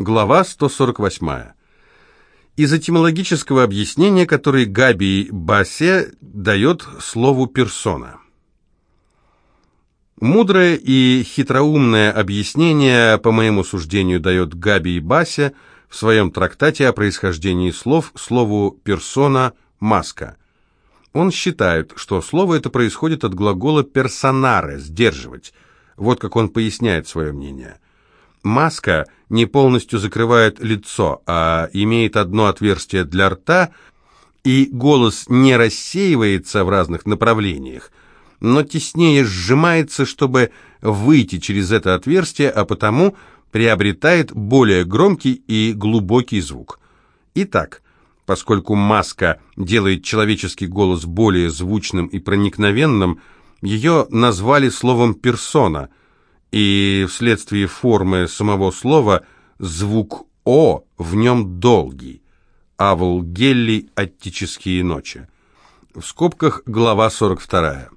Глава 148. Из этимологического объяснения, которое Габи Бассе дает слову «персона». Мудрое и хитроумное объяснение, по моему суждению, дает Габи Бассе в своем трактате о происхождении слов слову «персона» – «маска». Он считает, что слово это происходит от глагола «персонаре» – «сдерживать». Вот как он поясняет свое мнение – Маска не полностью закрывает лицо, а имеет одно отверстие для рта, и голос не рассеивается в разных направлениях, но теснее сжимается, чтобы выйти через это отверстие, а потому приобретает более громкий и глубокий звук. Итак, поскольку маска делает человеческий голос более звучным и проникновенным, ее назвали словом «персона», и вследствие формы самого слова звук «о» в нем долгий. Авл Гелли «Аттические ночи». В скобках глава 42.